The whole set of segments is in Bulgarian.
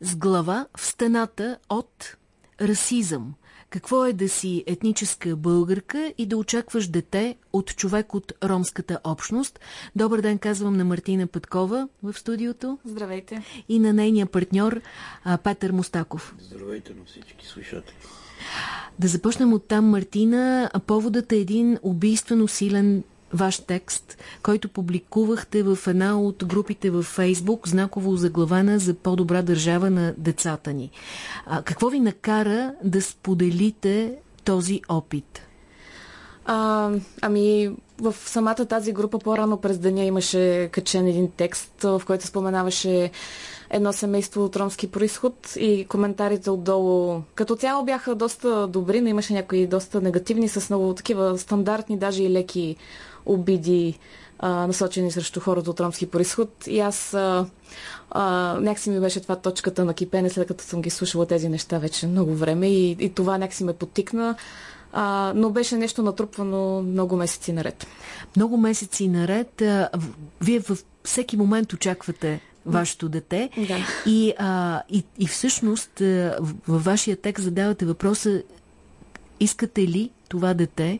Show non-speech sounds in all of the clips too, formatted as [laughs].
с глава в стената от расизъм. Какво е да си етническа българка и да очакваш дете от човек от ромската общност? Добър ден, казвам на Мартина Петкова в студиото. Здравейте. И на нейния партньор Петър Мустаков. Здравейте на всички слушатели. Да започнем от там, Мартина. Поводът е един убийствено силен ваш текст, който публикувахте в една от групите във Фейсбук, знаково заглавена за по-добра държава на децата ни. А, какво ви накара да споделите този опит? А, ами, в самата тази група по-рано през деня имаше качен един текст, в който споменаваше едно семейство от ромски происход и коментарите отдолу като цяло бяха доста добри, но имаше някои доста негативни с много такива стандартни, даже и леки обиди, а, насочени срещу хората от ромски происход. И аз а, а, някакси ми беше това точката на кипене, след като съм ги слушала тези неща вече много време и, и това някакси ме потикна. А, но беше нещо натрупвано много месеци наред. Много месеци наред. А, вие във всеки момент очаквате вашето дете. Да. И, а, и, и всъщност във вашия текст задавате въпроса искате ли това дете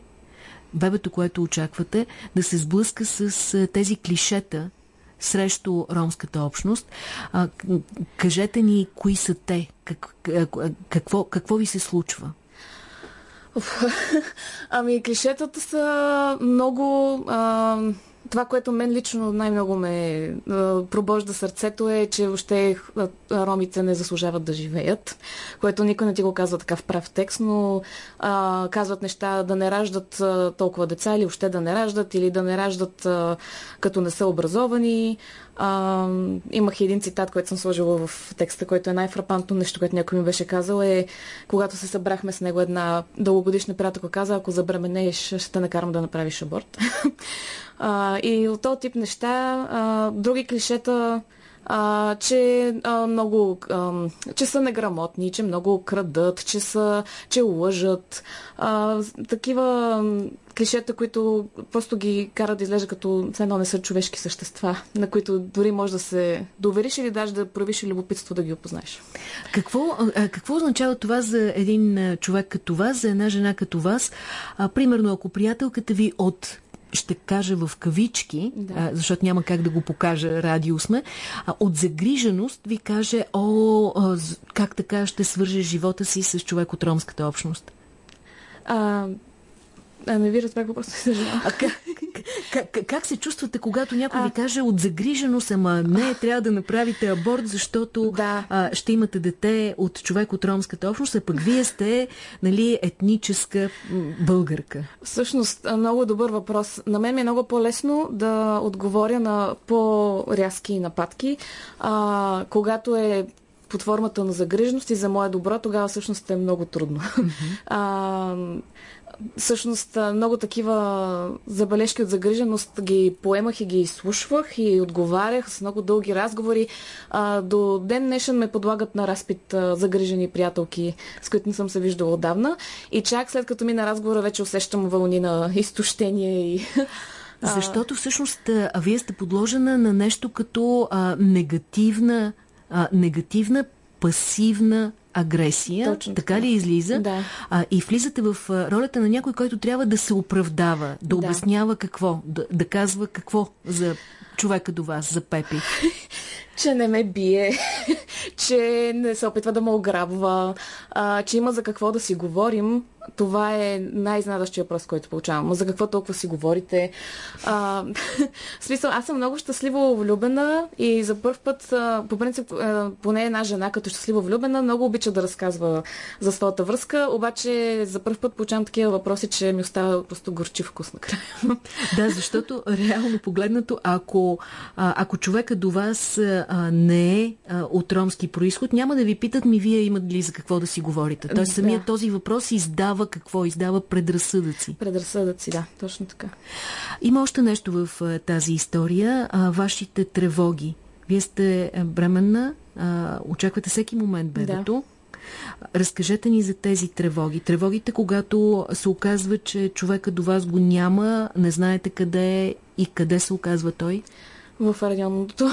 бебето, което очаквате, да се сблъска с тези клишета срещу ромската общност. А, кажете ни, кои са те? Как, какво, какво ви се случва? [laughs] Ами, клишетата са много... А това, което мен лично най-много ме пробожда сърцето е, че въобще ромите не заслужават да живеят, което никой не ти го казва така в прав текст, но а, казват неща да не раждат а, толкова деца или въобще да не раждат, или да не раждат а, като не са образовани. А, имах един цитат, който съм сложила в текста, който е най-фрапантно нещо, което някой ми беше казал е, когато се събрахме с него една дългогодишна приятелка каза, ако забременееш, ще те накарам да направиш аборт. [laughs] а, и от този тип неща, а, други клишета, а, че а, много, а, че са неграмотни, че много крадат, че са, че лъжат. А, такива клишета, които просто ги карат да изглежда като все едно не са човешки същества, на които дори може да се довериш или даже да проявиш любопитство да ги опознаеш. Какво, какво означава това за един човек като вас, за една жена като вас? А, примерно, ако приятелката ви от ще кажа в кавички, да. а, защото няма как да го покажа, радио сме, а, от загриженост ви каже, о, а, как така ще свърже живота си с човек от ромската общност? А, а не ви разбрах въпроса, съжалявам. А как, как, как се чувствате, когато някой а... ви каже от загриженост, ама не, трябва да направите аборт, защото да. а, ще имате дете от човек от ромската общност, а пък вие сте нали, етническа българка? Всъщност, много добър въпрос. На мен ми е много по-лесно да отговоря на по-рязки нападки, а, когато е под формата на загриженост и за мое добро, тогава всъщност е много трудно. Mm-hmm. А, всъщност много такива забележки от загриженост ги поемах и ги изслушвах и отговарях с много дълги разговори. А, до ден днешен ме подлагат на разпит а, загрижени приятелки, с които не съм се виждала отдавна. И чак след като ми на разговора вече усещам вълни на изтощение и [laughs] защото всъщност а, вие сте подложена на нещо като а, негативна, а, негативна пасивна агресия, Точно така, така ли излиза? Да. А, и влизате в ролята на някой, който трябва да се оправдава, да, да. обяснява какво, да, да казва какво за човека до вас, за Пепи. [laughs] че не ме бие, [laughs] че не се опитва да ме ограбва, а, че има за какво да си говорим. Това е най-изнадащия въпрос, който получавам. За какво толкова си говорите? А, [laughs] в смисъл, аз съм много щастливо влюбена и за първ път, а, по принцип, а, поне една жена като щастливо влюбена, много обича да разказва за своята връзка, обаче за първ път получавам такива въпроси, че ми остава просто горчив вкус накрая. [laughs] Да, защото реално погледнато, ако, а, ако човека до вас а, не е а, от ромски происход, няма да ви питат ми вие имат ли за какво да си говорите. Тоест да. самият този въпрос издава какво? Издава предразсъдъци. Предразсъдъци, да, точно така. Има още нещо в а, тази история. А, вашите тревоги. Вие сте бременна, а, очаквате всеки момент бебето. Да. Разкажете ни за тези тревоги. Тревогите, когато се оказва, че човека до вас го няма, не знаете къде е и къде се оказва той? В районното.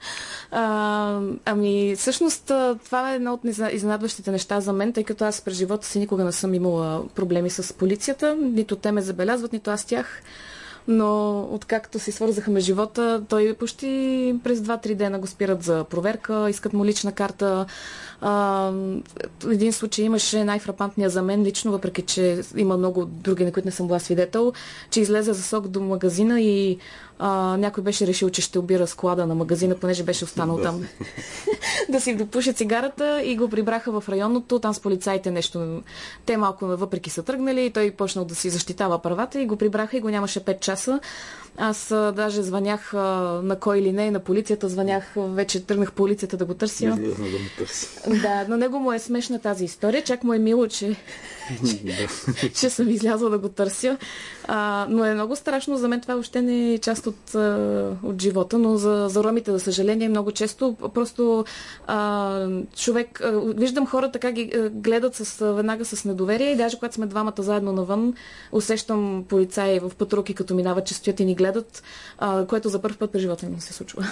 [laughs] а, ами, всъщност, това е едно от изненадващите неща за мен, тъй като аз през живота си никога не съм имала проблеми с полицията. Нито те ме забелязват, нито аз тях но откакто си свързахме живота, той почти през 2-3 дена го спират за проверка, искат му лична карта. А, един случай имаше най-фрапантния за мен лично, въпреки че има много други, на които не съм била свидетел, че излезе за сок до магазина и а, някой беше решил, че ще обира склада на магазина, понеже беше останал там [laughs] да си допуше цигарата и го прибраха в районното, там с полицаите нещо. Те малко въпреки са тръгнали и той почнал да си защитава правата и го прибраха и го нямаше 5 часа. Аз а, даже звънях а, на кой или не, на полицията звънях, вече тръгнах полицията да го търся. да го търси. Да, но него му е смешна тази история. Чак му е мило, че, че, че съм излязла да го търся. А, но е много страшно. За мен това въобще не е част от, от живота, но за, за ромите, за съжаление, много често просто а, човек... А, виждам хората как ги гледат с, веднага с недоверие и даже когато сме двамата заедно навън, усещам полицаи в патруки, като минават, че стоят и ни гледат, а, което за първ път през живота ми се случва.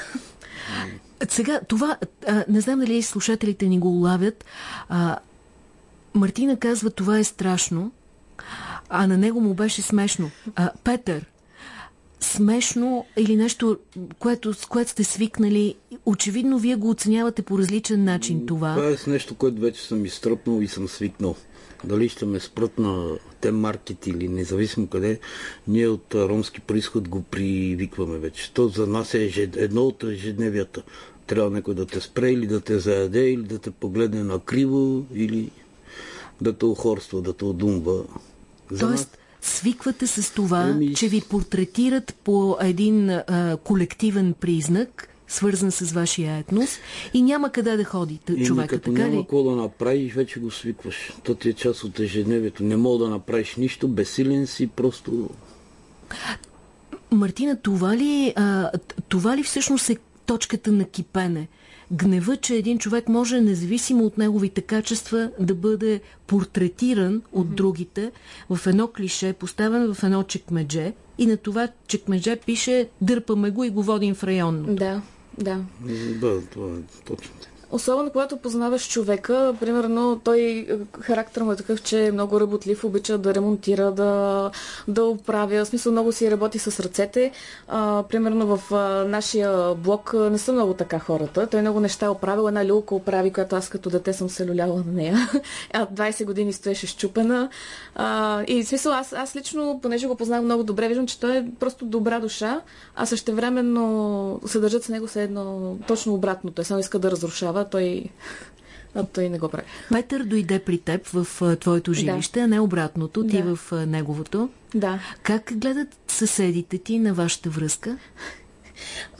[laughs] Сега, това, а, не знам дали слушателите ни го улавят, а, Мартина казва, това е страшно, а на него му беше смешно. А, Петър, смешно или нещо, което, с което сте свикнали, очевидно вие го оценявате по различен начин това. Това е нещо, което вече съм изтръпнал и съм свикнал. Дали ще ме спрат на те маркет или независимо къде, ние от ромски происход го привикваме вече. То за нас е едно от ежедневията. Трябва някой да те спре или да те заяде, или да те погледне на криво, или да те охорства, да те одумва. За Тоест, нас... свиквате с това, Еми... че ви портретират по един а, колективен признак, свързан с вашия етнос и няма къде да ходи човека, като така няма какво да направиш, вече го свикваш. То ти е част от ежедневието. Не мога да направиш нищо, безсилен си, просто... Мартина, това ли, а, това ли всъщност е точката на кипене? Гнева, че един човек може, независимо от неговите качества, да бъде портретиран от другите в едно клише, поставен в едно чекмедже и на това чекмедже пише дърпаме го и го водим в районното. Да, да. Да, това е точно. Особено когато познаваш човека, примерно той характер му е такъв, че е много работлив, обича да ремонтира, да, да оправя. В смисъл много си работи с ръцете. А, примерно в а, нашия блок не са много така хората. Той много неща е оправил. Една люлка оправи, която аз като дете съм се люляла на нея. [laughs] А 20 години стоеше щупена. А, и в смисъл аз, аз лично, понеже го познавам много добре, виждам, че той е просто добра душа, а същевременно се държат с него се едно точно обратно. Той само иска да разрушава а той, а той не го прави. Петър дойде при теб в твоето жилище, да. а не обратното, ти да. в неговото. Да. Как гледат съседите ти на вашата връзка?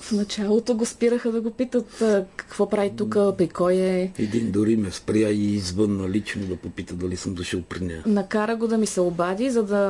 В началото го спираха да го питат какво прави тук, при кой е. Един дори ме спря и извън лично да попита дали съм дошъл при нея. Накара го да ми се обади, за да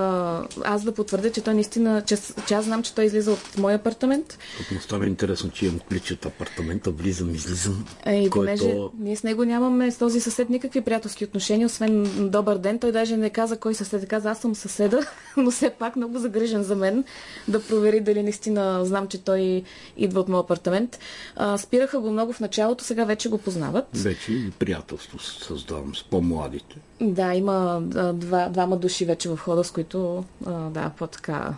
аз да потвърдя, че той наистина, че, че аз знам, че той излиза от моя апартамент. Тук му става интересно, че имам ключ от апартамента, влизам, излизам. Е, понеже то... ние с него нямаме с този съсед никакви приятелски отношения, освен добър ден. Той даже не каза кой съсед, каза аз съм съседа, [laughs] но все пак много загрижен за мен да провери дали наистина знам, че той идва от моят апартамент. А, спираха го много в началото, сега вече го познават. Вече и приятелство създавам с по-младите. Да, има а, два, двама души вече в хода, с които а, да, по-така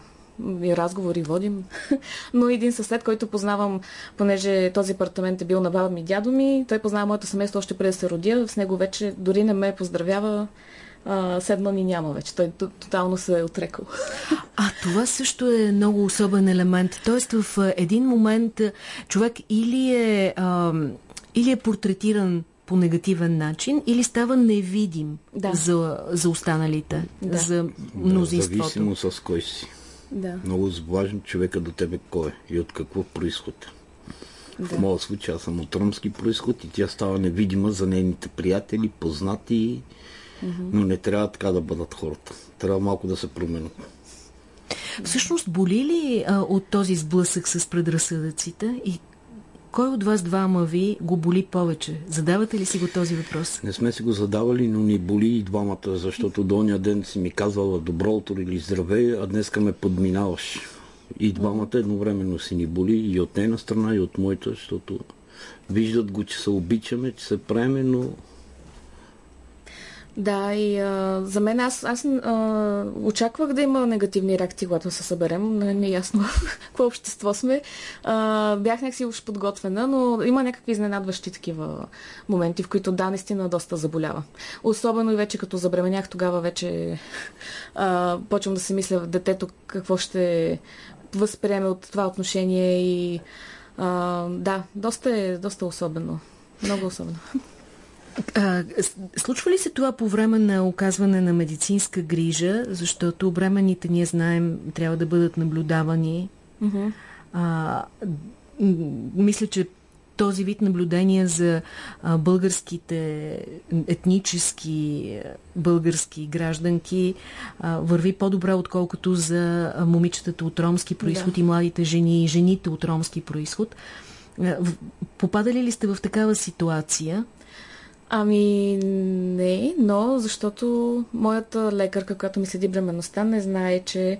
и разговори водим. [laughs] Но един съсед, който познавам, понеже този апартамент е бил на баба ми и дядо ми, той познава моето семейство още преди да се родя. С него вече дори не ме поздравява а, седма ни няма вече. Той тотално се е отрекал. А това също е много особен елемент. Тоест в един момент човек или е, а, или е портретиран по негативен начин или става невидим да. за, за останалите, да. за мнозинството. Да, зависимо с кой си. Да. Много важно човека до тебе кой е и от какво происход. Да. В моят случай аз съм от ромски происход и тя става невидима за нейните приятели, познати, Mm-hmm. Но не трябва така да бъдат хората. Трябва малко да се променят. Всъщност, боли ли а, от този сблъсък с предразсъдъците и кой от вас двама ви го боли повече? Задавате ли си го този въпрос? Не сме си го задавали, но ни боли и двамата, защото долния ден си ми казвала добро утро или здравей, а днеска ме подминаваш. И двамата едновременно си ни боли и от една страна, и от моята, защото виждат го, че се обичаме, че се преме, но да, и а, за мен аз, аз а, очаквах да има негативни реакции, когато се съберем. Не, не е ясно [laughs] какво общество сме. А, бях някакси уж подготвена, но има някакви изненадващи такива моменти, в които да, наистина доста заболява. Особено и вече като забременях, тогава вече [laughs] а, почвам да си мисля в детето какво ще възприеме от това отношение и а, да, доста е доста особено. Много особено. [laughs] А, случва ли се това по време на оказване на медицинска грижа, защото бременните, ние знаем, трябва да бъдат наблюдавани? Mm-hmm. А, мисля, че този вид наблюдения за а, българските етнически български гражданки а, върви по-добре, отколкото за момичетата от ромски происход да. и младите жени и жените от ромски происход. Попадали ли сте в такава ситуация? Ами не, но защото моята лекарка, която ми следи бременността, не знае, че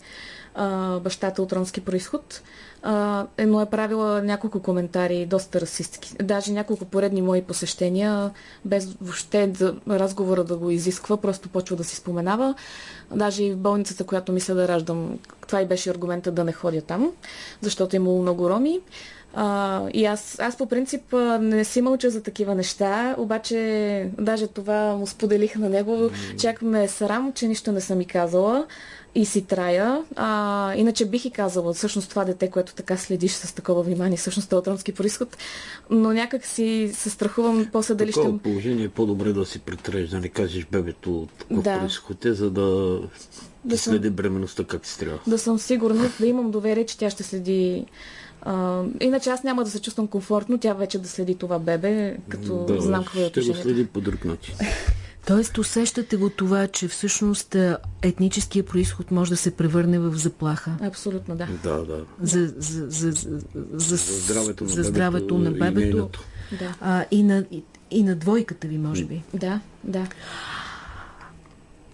а, бащата от ромски происход, а, е, но е правила няколко коментари, доста расистски. Даже няколко поредни мои посещения, без въобще да, разговора да го изисква, просто почва да си споменава. Даже и в болницата, която мисля да раждам, това и беше аргумента да не ходя там, защото е имало много роми. А, и аз, аз по принцип не си мълча за такива неща, обаче даже това му споделих на него. Mm. Чак ме е срам, че нищо не съм ми казала и си трая. А, иначе бих и казала, всъщност това дете, което така следиш с такова внимание, всъщност е от ромски происход, но някак си се страхувам после дали ще... положение е по-добре да си притреж, да не кажеш бебето от такъв да. происход е, за да, да следи бременността как си трябва. Да съм сигурна, да имам доверие, че тя ще следи а, иначе аз няма да се чувствам комфортно, тя вече да следи това бебе, като да, знам какво е Ще го следи по друг начин. [laughs] Тоест усещате го това, че всъщност етническия происход може да се превърне в заплаха. Абсолютно, да. Да, да. За, за, за, за, за, за здравето на за здравето на бебето. И, да. а, и, на, и, и на двойката ви, може би. Да, да.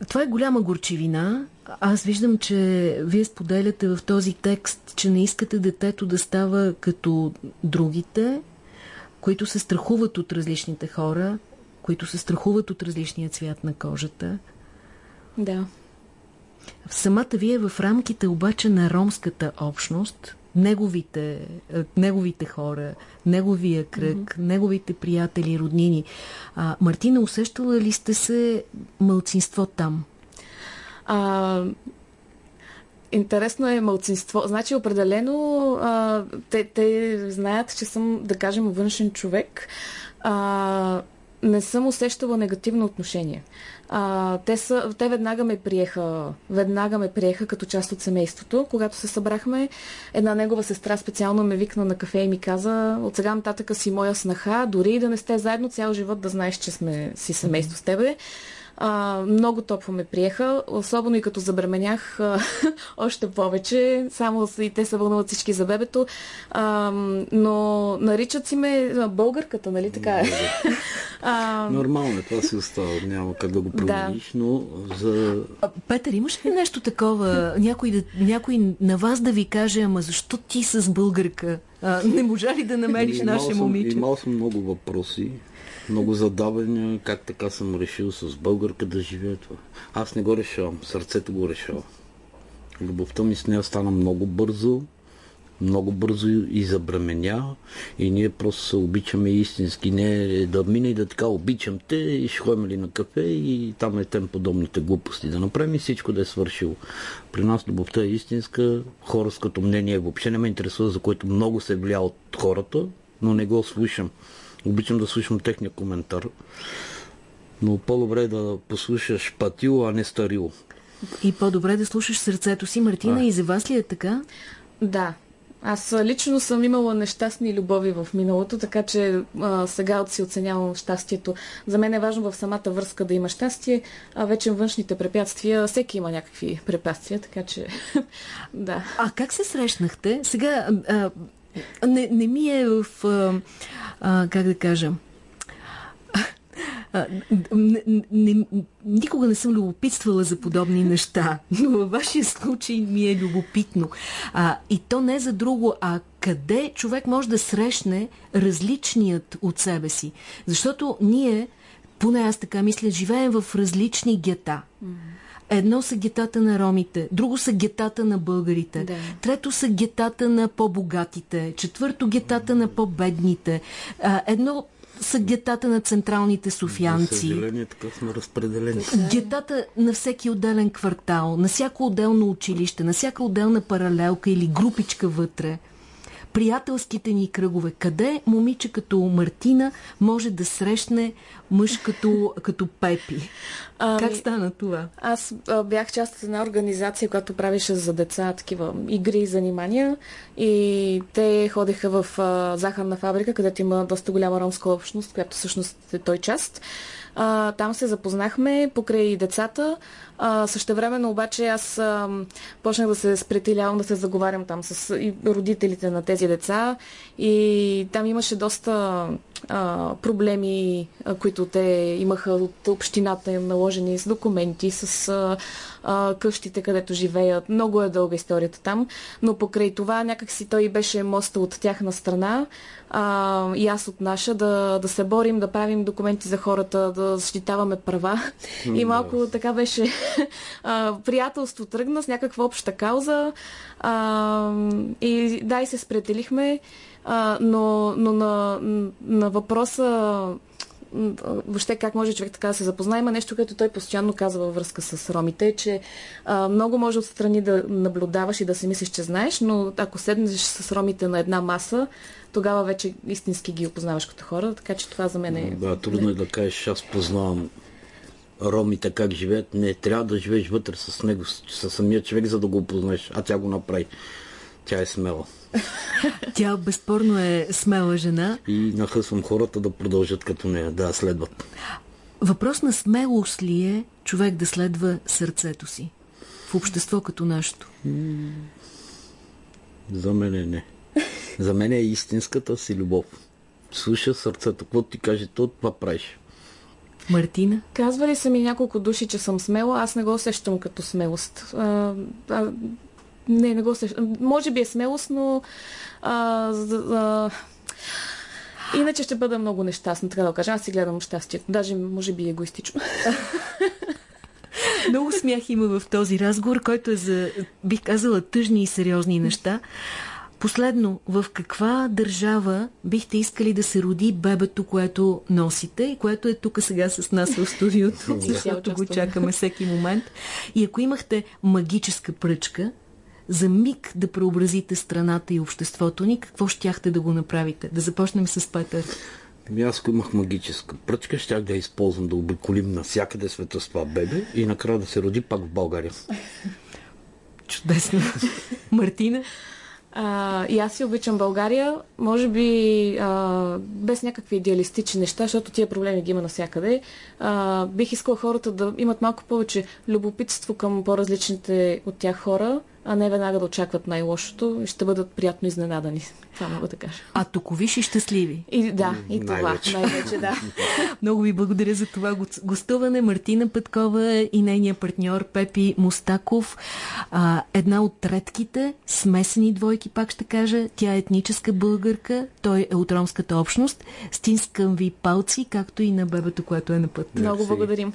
Това е голяма горчивина. Аз виждам, че вие споделяте в този текст, че не искате детето да става като другите, които се страхуват от различните хора, които се страхуват от различния цвят на кожата. Да. Самата вие в рамките обаче на ромската общност, неговите, неговите хора, неговия кръг, mm -hmm. неговите приятели, роднини. А, Мартина, усещала ли сте се мълцинство там? А, Интересно е мълцинство. Значи определено а, те, те знаят, че съм, да кажем, външен човек. А, не съм усещала негативно отношение. А, те, са, те веднага ме приеха, веднага ме приеха като част от семейството. Когато се събрахме, една негова сестра специално ме викна на кафе и ми каза, от сега нататък си моя снаха, дори и да не сте заедно цял живот, да знаеш, че сме си семейство с тебе. А, много топло ме приеха, особено и като забременях а, [laughs] още повече. Само и те се вълнуват всички за бебето. А, но наричат си ме българката, нали така е? [laughs] а, Нормално е, това си остава. Няма как да го промениш, да. но за... Петър, имаш ли нещо такова? Някой, да, някой на вас да ви каже, ама защо ти с българка? А, не можа ли да намериш наше момиче? Имал съм много въпроси много задавания, как така съм решил с българка да живея това. Аз не го решавам, сърцето го решава. Любовта ми с нея стана много бързо, много бързо и забременя и ние просто се обичаме истински. Не да мине и да така обичам те и ще ходим ли на кафе и там е тем подобните глупости да направим и всичко да е свършило. При нас любовта е истинска, хорското мнение въобще не ме интересува, за което много се влия от хората, но не го слушам. Обичам да слушам техния коментар. Но по-добре е да послушаш патил, а не старил. И по-добре да слушаш сърцето си. Мартина, а. и за вас ли е така? Да. Аз лично съм имала нещастни любови в миналото, така че а, сега си оценявам щастието. За мен е важно в самата връзка да има щастие, а вече външните препятствия, всеки има някакви препятствия, така че [laughs] да. А как се срещнахте? Сега а, не, не ми е в, а, а, как да кажа, А, не, не, никога не съм любопитствала за подобни неща, но във вашия случай ми е любопитно. А, и то не за друго, а къде човек може да срещне различният от себе си. Защото ние, поне аз така мисля, живеем в различни гета. Едно са гетата на ромите, друго са гетата на българите, да. трето са гетата на по-богатите, четвърто гетата на по-бедните. Едно са гетата на централните софиянци. Съжаление, така сме разпределени. Гетата на всеки отделен квартал, на всяко отделно училище, на всяка отделна паралелка или групичка вътре приятелските ни кръгове. Къде момиче като Мартина може да срещне мъж като, като Пепи? Ами, как стана това? Аз а, бях част от една организация, която правеше за деца такива игри и занимания. И те ходеха в а, захарна фабрика, където има доста голяма ромска общност, която всъщност е той част. А, там се запознахме покрай децата. А, същевременно обаче аз а, почнах да се спретилявам, да се заговарям там с и родителите на тези деца и там имаше доста а, проблеми, а, които те имаха от общината им наложени с документи, с а, а, къщите, където живеят. Много е дълга историята там, но покрай това някакси той беше моста от тяхна страна а, и аз от наша да, да се борим, да правим документи за хората, да защитаваме права. И малко така беше а, приятелство тръгна с някаква обща кауза. А, и да, и се спретелихме, а, но, но на, на въпроса въобще как може човек така да се запознае. Има нещо, което той постоянно казва във връзка с ромите, че а, много може отстрани да наблюдаваш и да си мислиш, че знаеш, но ако седнеш с ромите на една маса, тогава вече истински ги опознаваш като хора, така че това за мен е... Да, трудно е да кажеш, аз познавам ромите как живеят. Не, трябва да живееш вътре с него, с самия човек, за да го опознаеш. А тя го направи. Тя е смела. Тя безспорно е смела жена. И нахъсвам хората да продължат като нея, да следват. Въпрос на смелост ли е човек да следва сърцето си в общество като нашето? За мен не. За мен е истинската си любов. Слуша сърцето, какво ти каже, то това правиш. Мартина? Казвали са ми няколко души, че съм смела, аз не го усещам като смелост. А, а, не, не го усещам. Може би е смелост, но а, а, Иначе ще бъда много нещастна, така да кажа. Аз си гледам щастието. Даже, може би, егоистично. [laughs] Много смях има в този разговор, който е за, бих казала, тъжни и сериозни неща. Последно, в каква държава бихте искали да се роди бебето, което носите и което е тук сега с нас в студиото, защото го чакаме всеки момент. И ако имахте магическа пръчка, за миг да преобразите страната и обществото ни, какво щяхте да го направите? Да започнем с Петър. Ами аз ако имах магическа пръчка, щях да я използвам да обиколим навсякъде света с това бебе и накрая да се роди пак в България. Чудесно. [laughs] Мартина? А, и аз си обичам България, може би а, без някакви идеалистични неща, защото тия проблеми ги има навсякъде. А, бих искала хората да имат малко повече любопитство към по-различните от тях хора, а не веднага да очакват най-лошото и ще бъдат приятно изненадани. Това мога да кажа. А токовиши щастливи. И, да, и това. Най-вече, най-вече да. [laughs] Много ви благодаря за това гостуване. Мартина Петкова и нейния партньор Пепи Мустаков. А, една от редките смесени двойки, пак ще кажа. Тя е етническа българка, той е от ромската общност. Стинскам ви палци, както и на бебето, което е на път. Много благодарим.